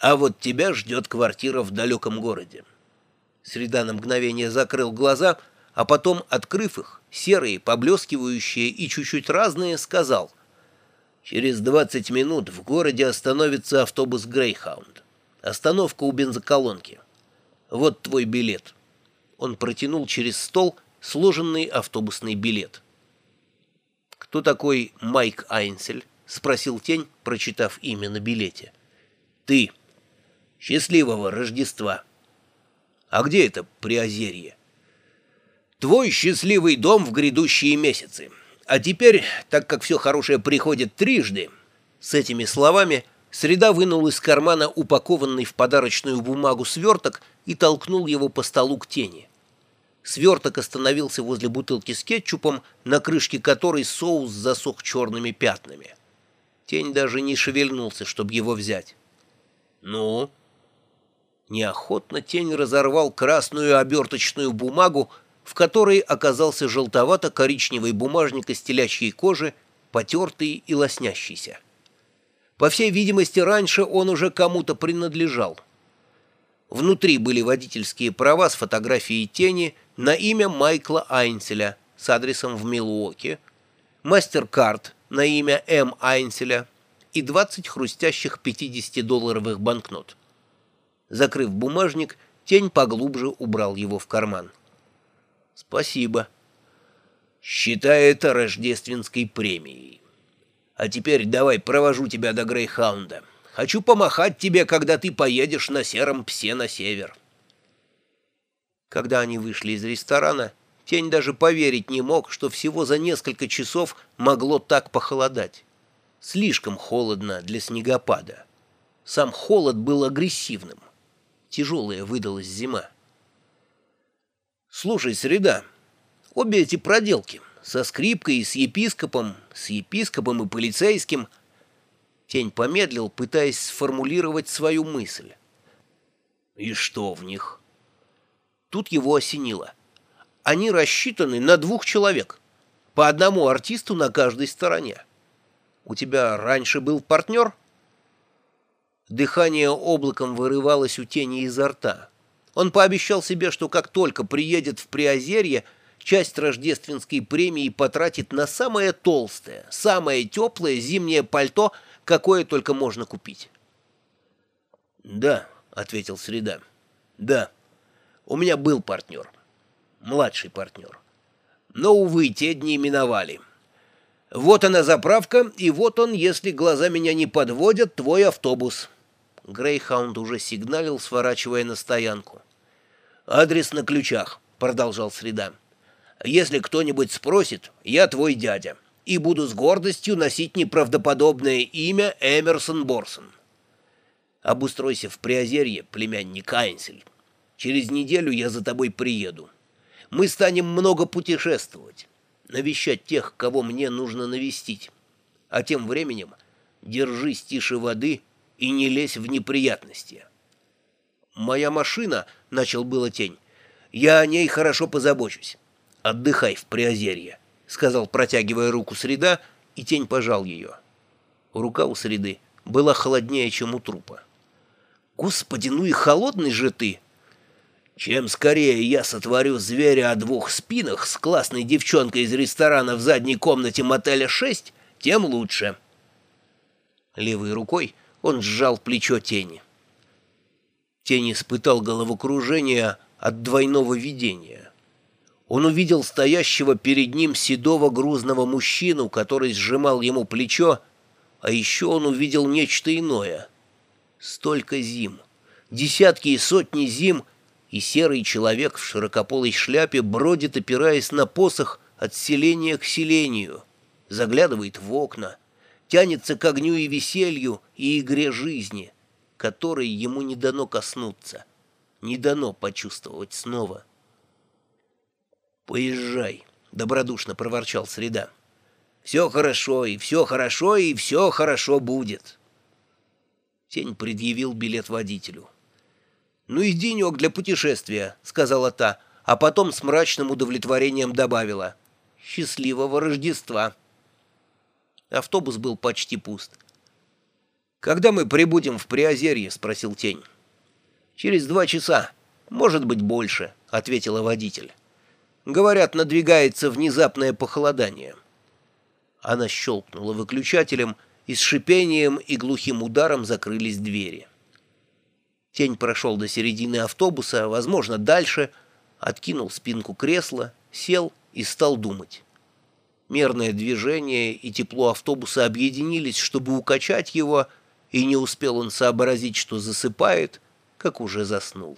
А вот тебя ждет квартира в далеком городе. Среда на мгновение закрыл глаза, а потом, открыв их, серые, поблескивающие и чуть-чуть разные, сказал «Через 20 минут в городе остановится автобус «Грейхаунд». Остановка у бензоколонки. Вот твой билет». Он протянул через стол сложенный автобусный билет. «Кто такой Майк Айнсель?» — спросил Тень, прочитав имя на билете. «Ты. Счастливого Рождества!» «А где это Приозерье?» «Твой счастливый дом в грядущие месяцы. А теперь, так как все хорошее приходит трижды...» С этими словами Среда вынул из кармана упакованный в подарочную бумагу сверток и толкнул его по столу к тени. Сверток остановился возле бутылки с кетчупом, на крышке которой соус засох черными пятнами. Тень даже не шевельнулся, чтобы его взять. «Ну?» Неохотно тень разорвал красную оберточную бумагу, в которой оказался желтовато-коричневый бумажник из телячьей кожи, потертый и лоснящийся. По всей видимости, раньше он уже кому-то принадлежал. Внутри были водительские права с фотографией тени на имя Майкла Айнселя с адресом в Милуоке, мастер-карт на имя М. Айнселя и 20 хрустящих 50-долларовых банкнот. Закрыв бумажник, тень поглубже убрал его в карман. «Спасибо. Считай это рождественской премией. А теперь давай провожу тебя до Грейхаунда. Хочу помахать тебе, когда ты поедешь на сером псе на север». Когда они вышли из ресторана, Тень даже поверить не мог, что всего за несколько часов могло так похолодать. Слишком холодно для снегопада. Сам холод был агрессивным. Тяжелая выдалась зима. «Слушай, Среда, обе эти проделки, со скрипкой и с епископом, с епископом и полицейским...» Тень помедлил, пытаясь сформулировать свою мысль. «И что в них?» Тут его осенило. «Они рассчитаны на двух человек, по одному артисту на каждой стороне. У тебя раньше был партнер?» Дыхание облаком вырывалось у тени изо рта. Он пообещал себе, что как только приедет в Приозерье, часть рождественской премии потратит на самое толстое, самое теплое зимнее пальто, какое только можно купить. «Да», — ответил Среда, — «да, у меня был партнер, младший партнер. Но, увы, те дни миновали. Вот она заправка, и вот он, если глаза меня не подводят, твой автобус». Грейхаунд уже сигналил, сворачивая на стоянку. «Адрес на ключах», — продолжал Среда. «Если кто-нибудь спросит, я твой дядя, и буду с гордостью носить неправдоподобное имя Эмерсон Борсон. Обустройся в Приозерье, племянник Айнсель. Через неделю я за тобой приеду. Мы станем много путешествовать, навещать тех, кого мне нужно навестить. А тем временем держись тише воды — и не лезь в неприятности. «Моя машина», — начал было тень, — «я о ней хорошо позабочусь. Отдыхай в Приозерье», — сказал, протягивая руку среда, и тень пожал ее. Рука у среды была холоднее, чем у трупа. «Господи, ну и холодный же ты!» «Чем скорее я сотворю зверя о двух спинах с классной девчонкой из ресторана в задней комнате мотеля 6, тем лучше». Левой рукой он сжал плечо тени. Тень испытал головокружение от двойного видения. Он увидел стоящего перед ним седого грузного мужчину, который сжимал ему плечо, а еще он увидел нечто иное. Столько зим, десятки и сотни зим, и серый человек в широкополой шляпе бродит, опираясь на посох от селения к селению, заглядывает в окна, тянется к огню и веселью и игре жизни, которой ему не дано коснуться, не дано почувствовать снова. «Поезжай», — добродушно проворчал Среда. «Все хорошо, и все хорошо, и все хорошо будет». Тень предъявил билет водителю. «Ну и денек для путешествия», — сказала та, а потом с мрачным удовлетворением добавила. «Счастливого Рождества!» Автобус был почти пуст. «Когда мы прибудем в Приозерье?» — спросил Тень. «Через два часа. Может быть, больше», — ответила водитель. «Говорят, надвигается внезапное похолодание». Она щелкнула выключателем, и с шипением и глухим ударом закрылись двери. Тень прошел до середины автобуса, возможно, дальше, откинул спинку кресла, сел и стал думать. Мерное движение и тепло автобуса объединились, чтобы укачать его, и не успел он сообразить, что засыпает, как уже заснул.